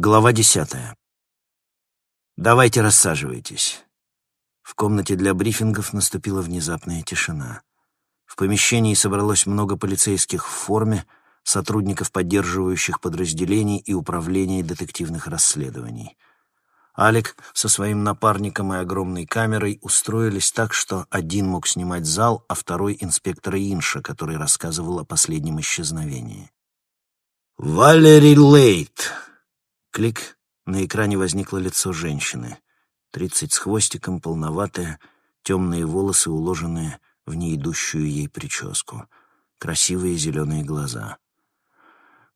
Глава десятая. «Давайте рассаживайтесь». В комнате для брифингов наступила внезапная тишина. В помещении собралось много полицейских в форме, сотрудников поддерживающих подразделений и управления детективных расследований. Алик со своим напарником и огромной камерой устроились так, что один мог снимать зал, а второй — инспектора Инша, который рассказывал о последнем исчезновении. «Валери Лейт!» Клик, на экране возникло лицо женщины. Тридцать с хвостиком, полноватая, темные волосы, уложенные в неидущую ей прическу. Красивые зеленые глаза.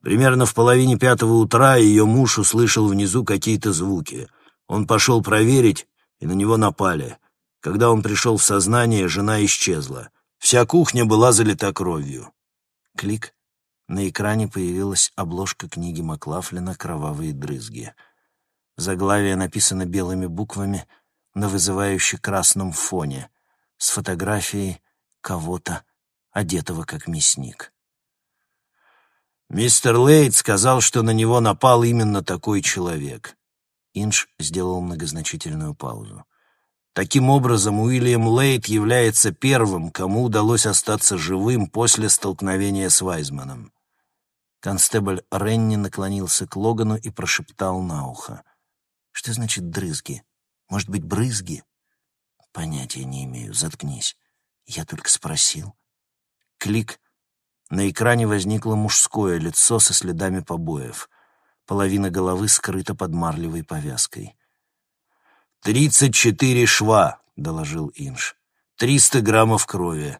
Примерно в половине пятого утра ее муж услышал внизу какие-то звуки. Он пошел проверить, и на него напали. Когда он пришел в сознание, жена исчезла. Вся кухня была залита кровью. Клик. На экране появилась обложка книги Маклафлина «Кровавые дрызги». Заглавие написано белыми буквами на вызывающе красном фоне с фотографией кого-то, одетого как мясник. Мистер Лейт сказал, что на него напал именно такой человек. Инж сделал многозначительную паузу. Таким образом, Уильям Лейт является первым, кому удалось остаться живым после столкновения с Вайзманом. Констебль Ренни наклонился к Логану и прошептал на ухо. «Что значит дрызги? Может быть, брызги?» «Понятия не имею. Заткнись. Я только спросил». Клик. На экране возникло мужское лицо со следами побоев. Половина головы скрыта под марлевой повязкой. «Тридцать четыре шва», — доложил Инж. «Триста граммов крови.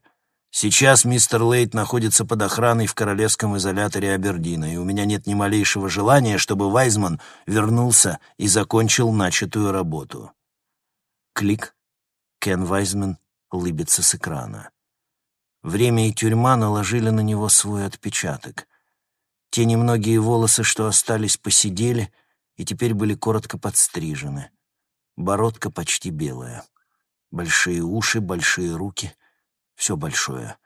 Сейчас мистер Лейт находится под охраной в королевском изоляторе Абердина, и у меня нет ни малейшего желания, чтобы Вайзман вернулся и закончил начатую работу. Клик. Кен Вайзман лыбится с экрана. Время и тюрьма наложили на него свой отпечаток. Те немногие волосы, что остались, посидели и теперь были коротко подстрижены. Бородка почти белая. Большие уши, большие руки — все большое.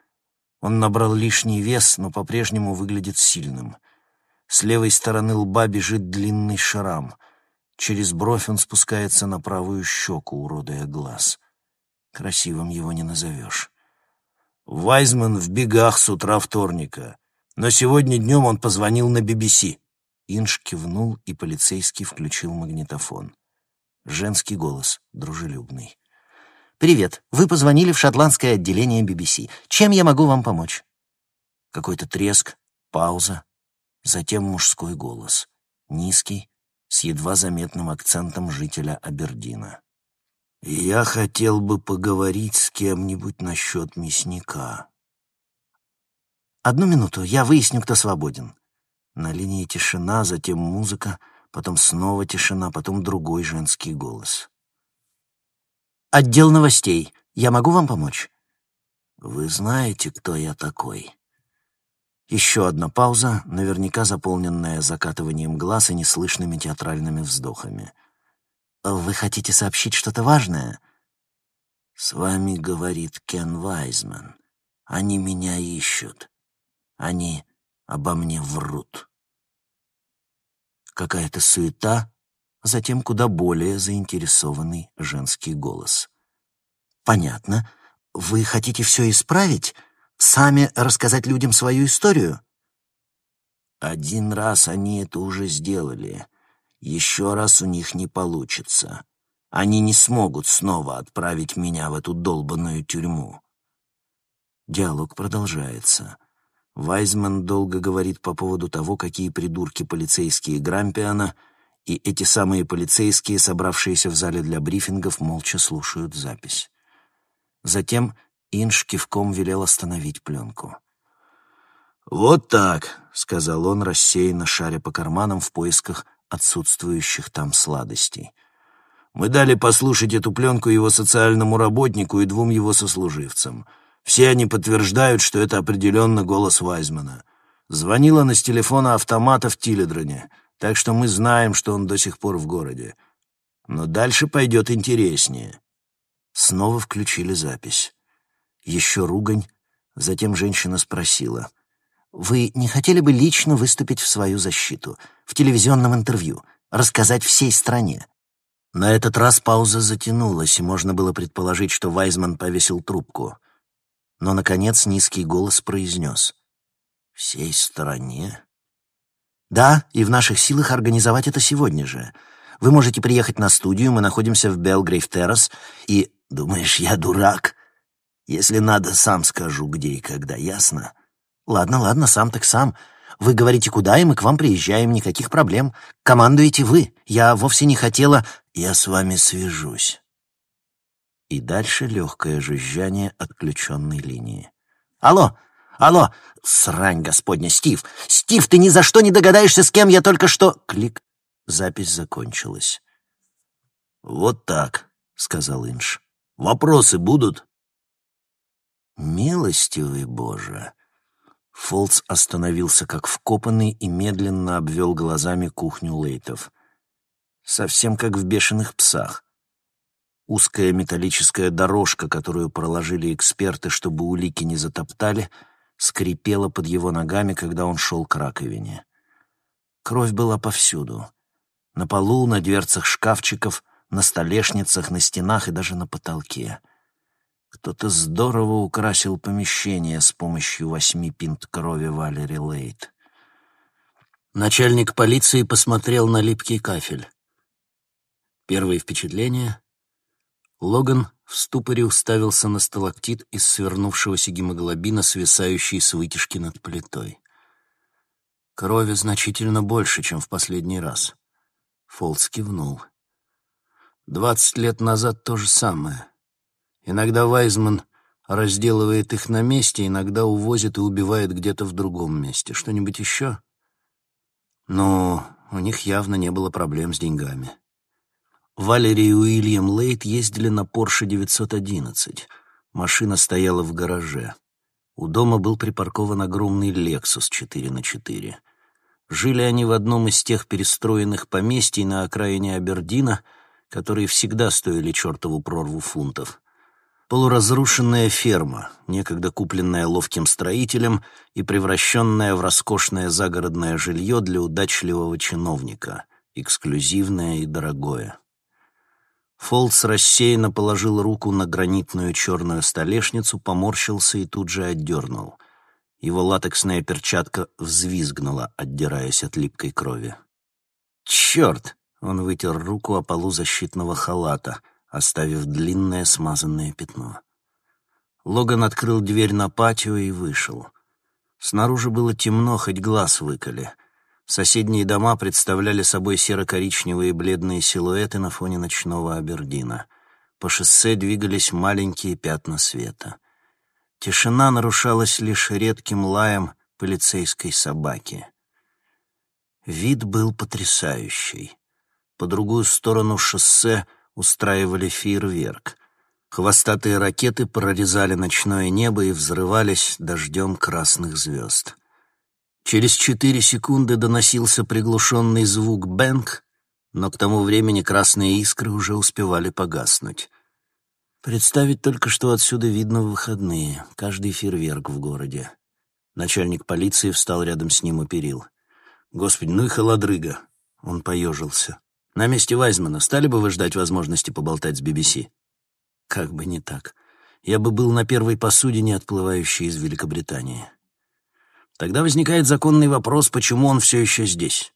Он набрал лишний вес, но по-прежнему выглядит сильным. С левой стороны лба бежит длинный шрам. Через бровь он спускается на правую щеку, уродуя глаз. Красивым его не назовешь. Вайзман в бегах с утра вторника. Но сегодня днем он позвонил на BBC. Инж кивнул, и полицейский включил магнитофон. Женский голос, дружелюбный. «Привет. Вы позвонили в шотландское отделение BBC. Чем я могу вам помочь?» Какой-то треск, пауза, затем мужской голос. Низкий, с едва заметным акцентом жителя Абердина. «Я хотел бы поговорить с кем-нибудь насчет мясника». «Одну минуту, я выясню, кто свободен». На линии тишина, затем музыка, потом снова тишина, потом другой женский голос. «Отдел новостей. Я могу вам помочь?» «Вы знаете, кто я такой?» Еще одна пауза, наверняка заполненная закатыванием глаз и неслышными театральными вздохами. «Вы хотите сообщить что-то важное?» «С вами говорит Кен Вайзман. Они меня ищут. Они обо мне врут». Какая-то суета, затем куда более заинтересованный женский голос. «Понятно. Вы хотите все исправить? Сами рассказать людям свою историю?» «Один раз они это уже сделали. Еще раз у них не получится. Они не смогут снова отправить меня в эту долбанную тюрьму». Диалог продолжается. Вайзман долго говорит по поводу того, какие придурки полицейские Грампиана — и эти самые полицейские, собравшиеся в зале для брифингов, молча слушают запись. Затем Инш кивком велел остановить пленку. «Вот так», — сказал он, рассеянно шаря по карманам в поисках отсутствующих там сладостей. «Мы дали послушать эту пленку его социальному работнику и двум его сослуживцам. Все они подтверждают, что это определенно голос Вайзмана. Звонила на с телефона автомата в Тиледроне так что мы знаем, что он до сих пор в городе. Но дальше пойдет интереснее». Снова включили запись. Еще ругань, затем женщина спросила. «Вы не хотели бы лично выступить в свою защиту, в телевизионном интервью? рассказать всей стране. На этот раз пауза затянулась, и можно было предположить, что Вайзман повесил трубку. Но, наконец, низкий голос произнес. «Всей стране?» «Да, и в наших силах организовать это сегодня же. Вы можете приехать на студию, мы находимся в Белгрейв Террас, и... Думаешь, я дурак? Если надо, сам скажу, где и когда, ясно? Ладно, ладно, сам так сам. Вы говорите, куда, и мы к вам приезжаем, никаких проблем. Командуете вы. Я вовсе не хотела... Я с вами свяжусь. И дальше легкое жужжание отключенной линии. «Алло! Алло! Срань господня, Стив! Стив, ты ни за что не догадаешься, с кем я только что...» Клик. Запись закончилась. «Вот так», — сказал Инж. «Вопросы будут?» «Милостивый Боже!» Фолц остановился как вкопанный и медленно обвел глазами кухню Лейтов. Совсем как в «Бешеных псах». Узкая металлическая дорожка, которую проложили эксперты, чтобы улики не затоптали, скрипела под его ногами, когда он шел к раковине. Кровь была повсюду. На полу, на дверцах шкафчиков, на столешницах, на стенах и даже на потолке. Кто-то здорово украсил помещение с помощью восьми пинт крови Валери Лейт. Начальник полиции посмотрел на липкий кафель. Первые впечатления? Логан в ступоре уставился на сталактит из свернувшегося гемоглобина, свисающий с вытяжки над плитой. Крови значительно больше, чем в последний раз. Фолс кивнул. Двадцать лет назад то же самое. Иногда Вайзман разделывает их на месте, иногда увозит и убивает где-то в другом месте. Что-нибудь еще? Но у них явно не было проблем с деньгами. Валерий и Уильям Лейт ездили на Porsche 911. Машина стояла в гараже. У дома был припаркован огромный Lexus 4 на 4. Жили они в одном из тех перестроенных поместий на окраине Абердина, которые всегда стоили чертову прорву фунтов. Полуразрушенная ферма, некогда купленная ловким строителем и превращенная в роскошное загородное жилье для удачливого чиновника, эксклюзивное и дорогое. Фолс рассеянно положил руку на гранитную черную столешницу, поморщился и тут же отдернул. Его латексная перчатка взвизгнула, отдираясь от липкой крови. «Черт!» — он вытер руку о полу защитного халата — оставив длинное смазанное пятно. Логан открыл дверь на патио и вышел. Снаружи было темно, хоть глаз выколи. Соседние дома представляли собой серо-коричневые бледные силуэты на фоне ночного Абердина. По шоссе двигались маленькие пятна света. Тишина нарушалась лишь редким лаем полицейской собаки. Вид был потрясающий. По другую сторону шоссе — устраивали фейерверк. Хвостатые ракеты прорезали ночное небо и взрывались дождем красных звезд. Через четыре секунды доносился приглушенный звук «бэнк», но к тому времени красные искры уже успевали погаснуть. Представить только, что отсюда видно в выходные, каждый фейерверк в городе. Начальник полиции встал рядом с ним у перил. «Господи, ну и холодрыга!» Он поежился. На месте Вайзмана стали бы вы ждать возможности поболтать с BBC? Как бы не так. Я бы был на первой посудине, отплывающей из Великобритании. Тогда возникает законный вопрос, почему он все еще здесь.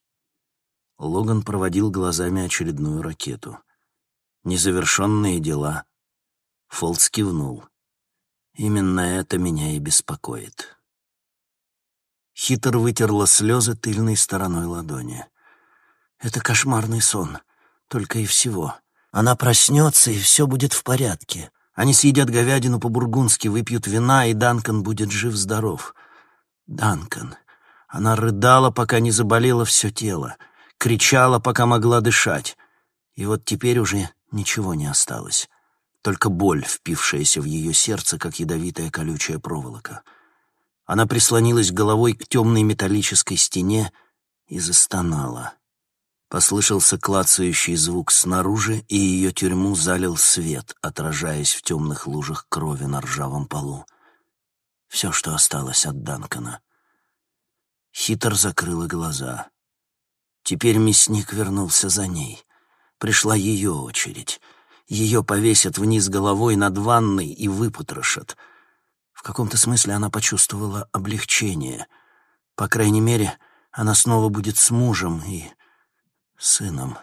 Логан проводил глазами очередную ракету. Незавершенные дела. Фолтс кивнул. Именно это меня и беспокоит. Хитр вытерла слезы тыльной стороной ладони. Это кошмарный сон. Только и всего. Она проснется, и все будет в порядке. Они съедят говядину по-бургундски, выпьют вина, и Данкан будет жив-здоров. Данкан. Она рыдала, пока не заболело все тело. Кричала, пока могла дышать. И вот теперь уже ничего не осталось. Только боль, впившаяся в ее сердце, как ядовитая колючая проволока. Она прислонилась головой к темной металлической стене и застонала. Послышался клацающий звук снаружи, и ее тюрьму залил свет, отражаясь в темных лужах крови на ржавом полу. Все, что осталось от Данкона. Хитр закрыла глаза. Теперь мясник вернулся за ней. Пришла ее очередь. Ее повесят вниз головой над ванной и выпотрошат. В каком-то смысле она почувствовала облегчение. По крайней мере, она снова будет с мужем и сыном.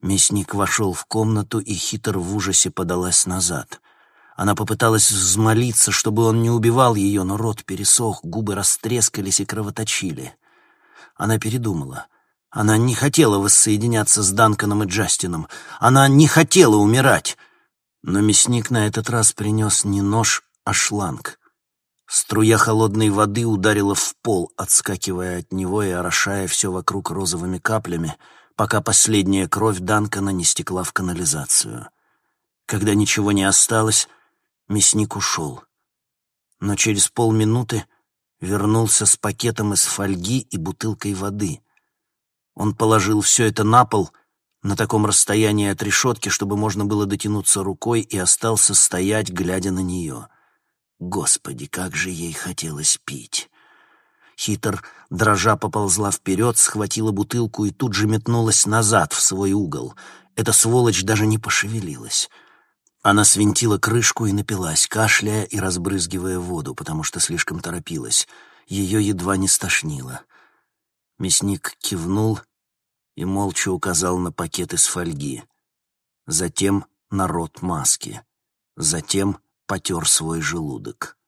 Мясник вошел в комнату, и хитр в ужасе подалась назад. Она попыталась взмолиться, чтобы он не убивал ее, но рот пересох, губы растрескались и кровоточили. Она передумала. Она не хотела воссоединяться с Данканом и Джастином. Она не хотела умирать. Но мясник на этот раз принес не нож, а шланг. Струя холодной воды ударила в пол, отскакивая от него и орошая все вокруг розовыми каплями, пока последняя кровь Данкана не стекла в канализацию. Когда ничего не осталось, мясник ушел. Но через полминуты вернулся с пакетом из фольги и бутылкой воды. Он положил все это на пол, на таком расстоянии от решетки, чтобы можно было дотянуться рукой, и остался стоять, глядя на нее — Господи, как же ей хотелось пить! Хитр, дрожа, поползла вперед, схватила бутылку и тут же метнулась назад, в свой угол. Эта сволочь даже не пошевелилась. Она свинтила крышку и напилась, кашляя и разбрызгивая воду, потому что слишком торопилась. Ее едва не стошнило. Мясник кивнул и молча указал на пакет из фольги. Затем на рот маски. Затем потер свой желудок.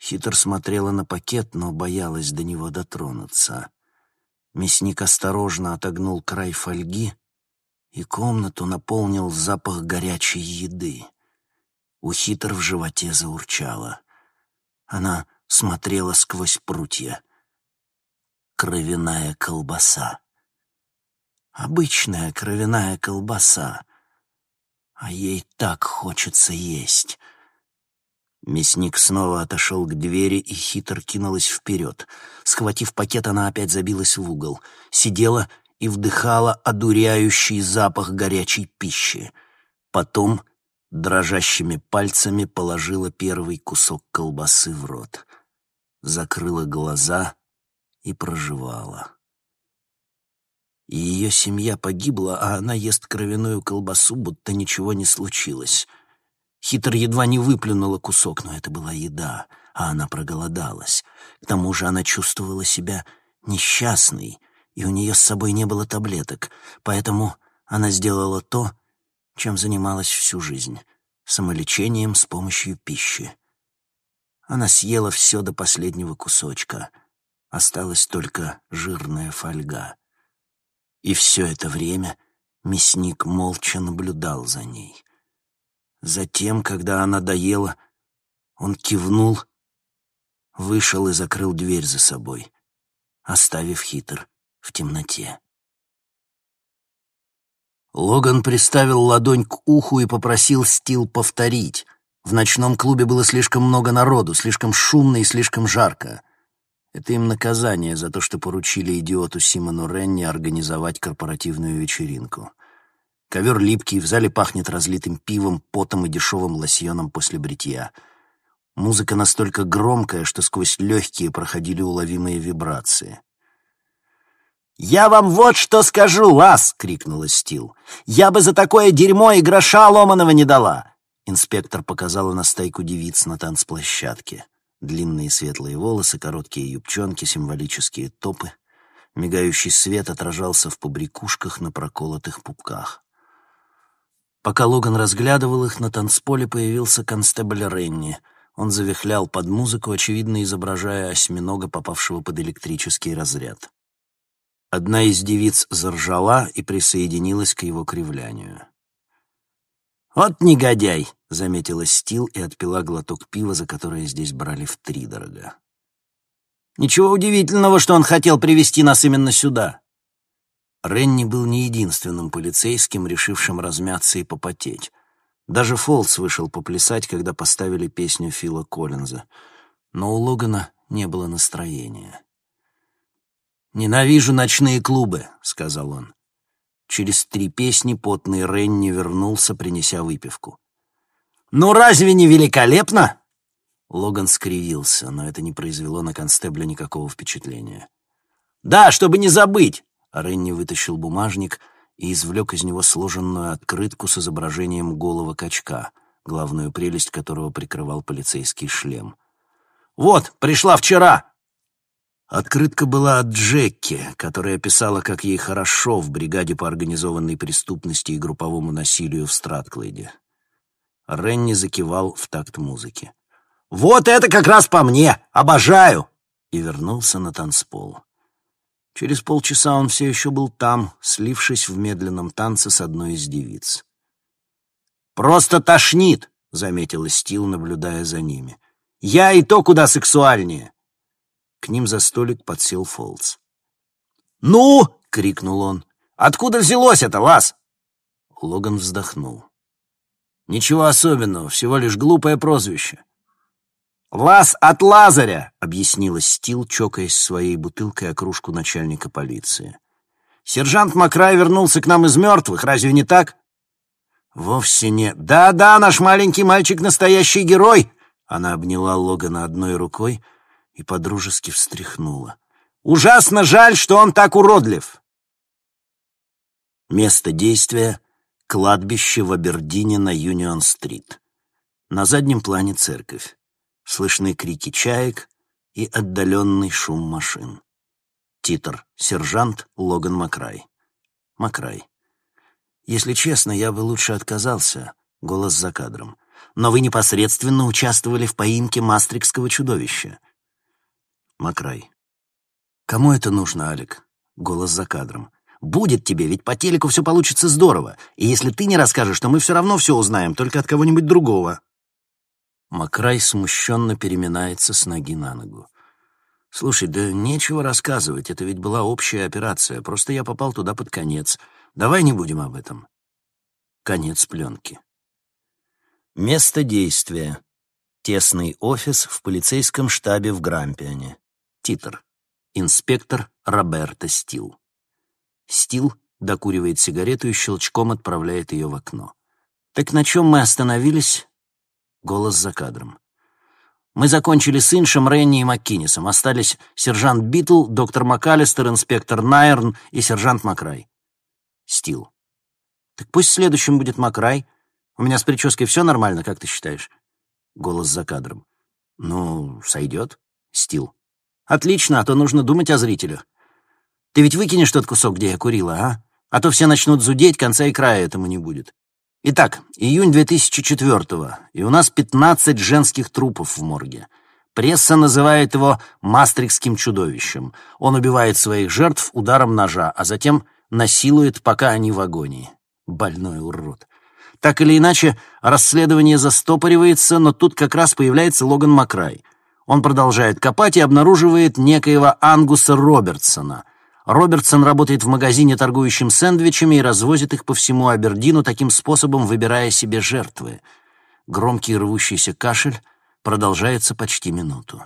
Хитр смотрела на пакет, но боялась до него дотронуться. Мясник осторожно отогнул край фольги, и комнату наполнил запах горячей еды. У Хитр в животе заурчало. Она смотрела сквозь прутья. Кровяная колбаса. Обычная кровяная колбаса, а ей так хочется есть. Мясник снова отошел к двери и хитро кинулась вперед. Схватив пакет, она опять забилась в угол. Сидела и вдыхала одуряющий запах горячей пищи. Потом дрожащими пальцами положила первый кусок колбасы в рот. Закрыла глаза и проживала ее семья погибла, а она ест кровяную колбасу, будто ничего не случилось. Хитр едва не выплюнула кусок, но это была еда, а она проголодалась. К тому же она чувствовала себя несчастной, и у нее с собой не было таблеток, поэтому она сделала то, чем занималась всю жизнь — самолечением с помощью пищи. Она съела все до последнего кусочка. Осталась только жирная фольга. И все это время мясник молча наблюдал за ней. Затем, когда она доела, он кивнул, вышел и закрыл дверь за собой, оставив хитр в темноте. Логан приставил ладонь к уху и попросил Стил повторить. В ночном клубе было слишком много народу, слишком шумно и слишком жарко. Это им наказание за то, что поручили идиоту Симону Ренни организовать корпоративную вечеринку. Ковер липкий, в зале пахнет разлитым пивом, потом и дешевым лосьоном после бритья. Музыка настолько громкая, что сквозь легкие проходили уловимые вибрации. «Я вам вот что скажу, вас!» — крикнула Стил. «Я бы за такое дерьмо и гроша ломаного не дала!» Инспектор показала на стайку девиц на танцплощадке. Длинные светлые волосы, короткие юбчонки, символические топы. Мигающий свет отражался в побрякушках на проколотых пупках. Пока Логан разглядывал их, на танцполе появился констебль Ренни. Он завихлял под музыку, очевидно изображая осьминога, попавшего под электрический разряд. Одна из девиц заржала и присоединилась к его кривлянию. «Вот негодяй!» — заметила Стил и отпила глоток пива, за которое здесь брали втридорога. «Ничего удивительного, что он хотел привести нас именно сюда!» Ренни был не единственным полицейским, решившим размяться и попотеть. Даже Фолс вышел поплясать, когда поставили песню Фила Коллинза. Но у Логана не было настроения. «Ненавижу ночные клубы», — сказал он. Через три песни потный Ренни вернулся, принеся выпивку. «Ну разве не великолепно?» Логан скривился, но это не произвело на констебля никакого впечатления. «Да, чтобы не забыть!» Ренни вытащил бумажник и извлек из него сложенную открытку с изображением голого качка, главную прелесть которого прикрывал полицейский шлем. «Вот, пришла вчера!» Открытка была от Джекки, которая писала, как ей хорошо в бригаде по организованной преступности и групповому насилию в Стратклейде. Ренни закивал в такт музыки. «Вот это как раз по мне! Обожаю!» И вернулся на танцпол. Через полчаса он все еще был там, слившись в медленном танце с одной из девиц. «Просто тошнит!» — заметила Стил, наблюдая за ними. «Я и то куда сексуальнее!» К ним за столик подсел Фолц. «Ну!» — крикнул он. «Откуда взялось это, Лас?» Логан вздохнул. «Ничего особенного, всего лишь глупое прозвище». «Лаз от Лазаря!» — объяснила Стил, чокаясь своей бутылкой о кружку начальника полиции. «Сержант Макрай вернулся к нам из мертвых, разве не так?» «Вовсе не...» «Да-да, наш маленький мальчик — настоящий герой!» Она обняла Логана одной рукой, и подружески встряхнула. «Ужасно жаль, что он так уродлив!» Место действия — кладбище в Абердине на Юнион-стрит. На заднем плане церковь. Слышны крики чаек и отдаленный шум машин. Титр. Сержант Логан Макрай. Макрай. Если честно, я бы лучше отказался. Голос за кадром. Но вы непосредственно участвовали в поимке мастрикского чудовища. Макрай. «Кому это нужно, Алик?» Голос за кадром. «Будет тебе, ведь по телеку все получится здорово. И если ты не расскажешь, то мы все равно все узнаем, только от кого-нибудь другого». Макрай смущенно переминается с ноги на ногу. «Слушай, да нечего рассказывать, это ведь была общая операция, просто я попал туда под конец. Давай не будем об этом». Конец пленки. Место действия. Тесный офис в полицейском штабе в Грампиане. Титр. Инспектор Роберто Стил. Стил докуривает сигарету и щелчком отправляет ее в окно. «Так на чем мы остановились?» Голос за кадром. «Мы закончили с Иншем, Ренни и Маккинисом. Остались сержант Битл, доктор МакАлистер, инспектор Найерн и сержант Макрай». Стил. «Так пусть следующим будет Макрай. У меня с прической все нормально, как ты считаешь?» Голос за кадром. «Ну, сойдет». Стил. Отлично, а то нужно думать о зрителях. Ты ведь выкинешь тот кусок, где я курила, а? А то все начнут зудеть, конца и края этому не будет. Итак, июнь 2004-го, и у нас 15 женских трупов в морге. Пресса называет его «мастрикским чудовищем». Он убивает своих жертв ударом ножа, а затем насилует, пока они в агонии. Больной урод. Так или иначе, расследование застопоривается, но тут как раз появляется Логан Макрай — он продолжает копать и обнаруживает некоего Ангуса Робертсона. Робертсон работает в магазине, торгующем сэндвичами, и развозит их по всему Абердину, таким способом выбирая себе жертвы. Громкий рвущийся кашель продолжается почти минуту.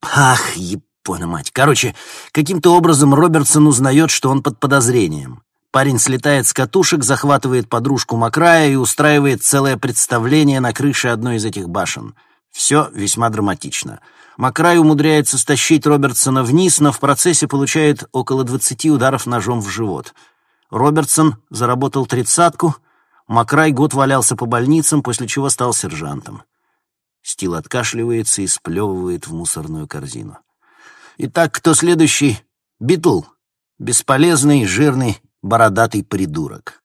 Ах, япона мать. Короче, каким-то образом Робертсон узнает, что он под подозрением. Парень слетает с катушек, захватывает подружку Макрая и устраивает целое представление на крыше одной из этих башен — все весьма драматично. Макрай умудряется стащить Робертсона вниз, но в процессе получает около 20 ударов ножом в живот. Робертсон заработал тридцатку, Макрай год валялся по больницам, после чего стал сержантом. Стил откашливается и сплевывает в мусорную корзину. Итак, кто следующий? Битл. Бесполезный, жирный, бородатый придурок.